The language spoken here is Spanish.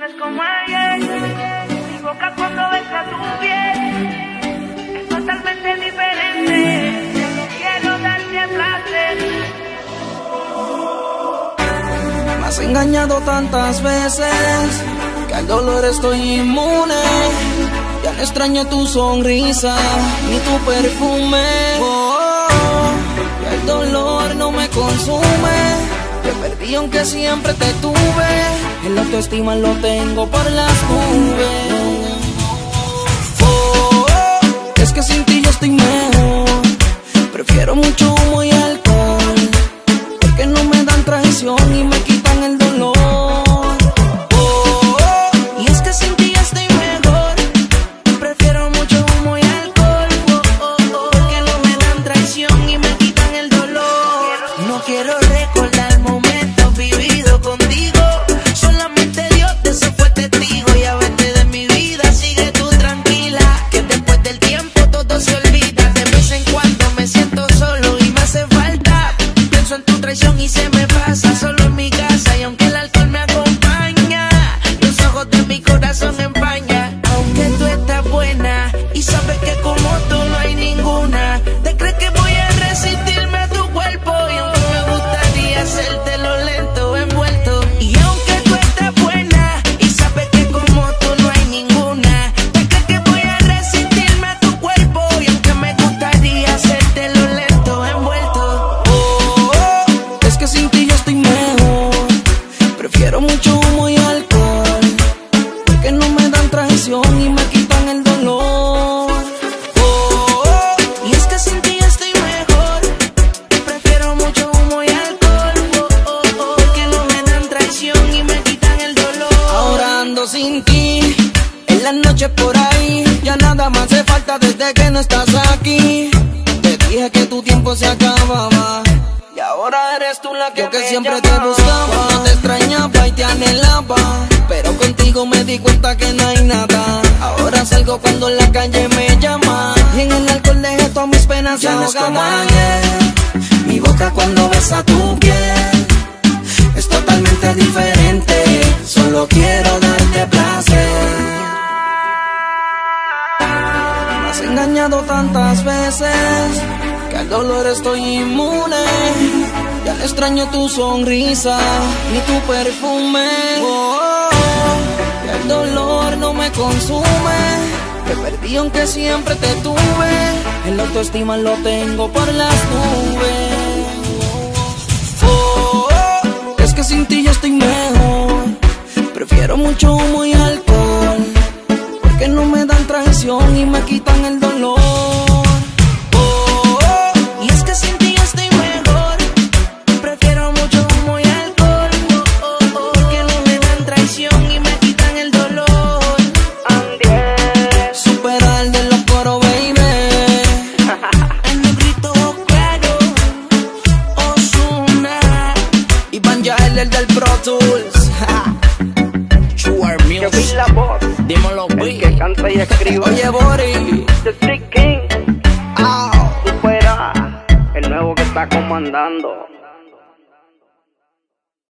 es como ayer. Mi boca cuando besa tu piel es totalmente diferente. Quiero darte placer. Me has engañado tantas veces que al dolor estoy inmune. Ya no extraño tu sonrisa ni tu perfume. Oh, ya el dolor no me consume. Aunque siempre te tuve. El autoestima lo tengo por las nubes. Oh, es que sin ti yo estoy mejor. Prefiero mucho humo y alcohol. Porque no me dan traición y me quitan el dolor. Oh, y es que sin ti estoy mejor. Prefiero mucho humo y alcohol. Oh, oh, oh, porque no me dan traición y me quitan el dolor. No quiero recordar momentos vividos contigo. Solamente Dios de eso fue testigo. Ya vete de mi vida, sigue tú tranquila. Que después del tiempo todo se olvida. De vez en cuando me siento solo y me hace falta. Pienso en tu traición y se me sin ti. En las noches por ahí. Ya nada más hace falta desde que no estás aquí. Te dije que tu tiempo se acababa. Y ahora eres tú la que, Yo que me siempre te buscaba. Te extrañaba y te anhelaba. Pero contigo me di cuenta que no hay nada. Ahora salgo cuando la calle me llama. Y en el alcohol dejé todas mis penas Ya no es como ayer. Mi boca cuando besa tu piel es totalmente diferente. Solo quiero tantas veces que al dolor estoy inmune. Ya no extraño tu sonrisa ni tu perfume. Oh, ya el dolor no me consume. Te perdí aunque siempre te tuve. El autoestima lo tengo por las nubes. Oh, es que sin ti yo estoy mejor. Prefiero mucho humo Yo vi Music. la voz. Dímelo, El que canta y escribe. Oye, Bori. The Street King. Au. Supera. El nuevo que está comandando.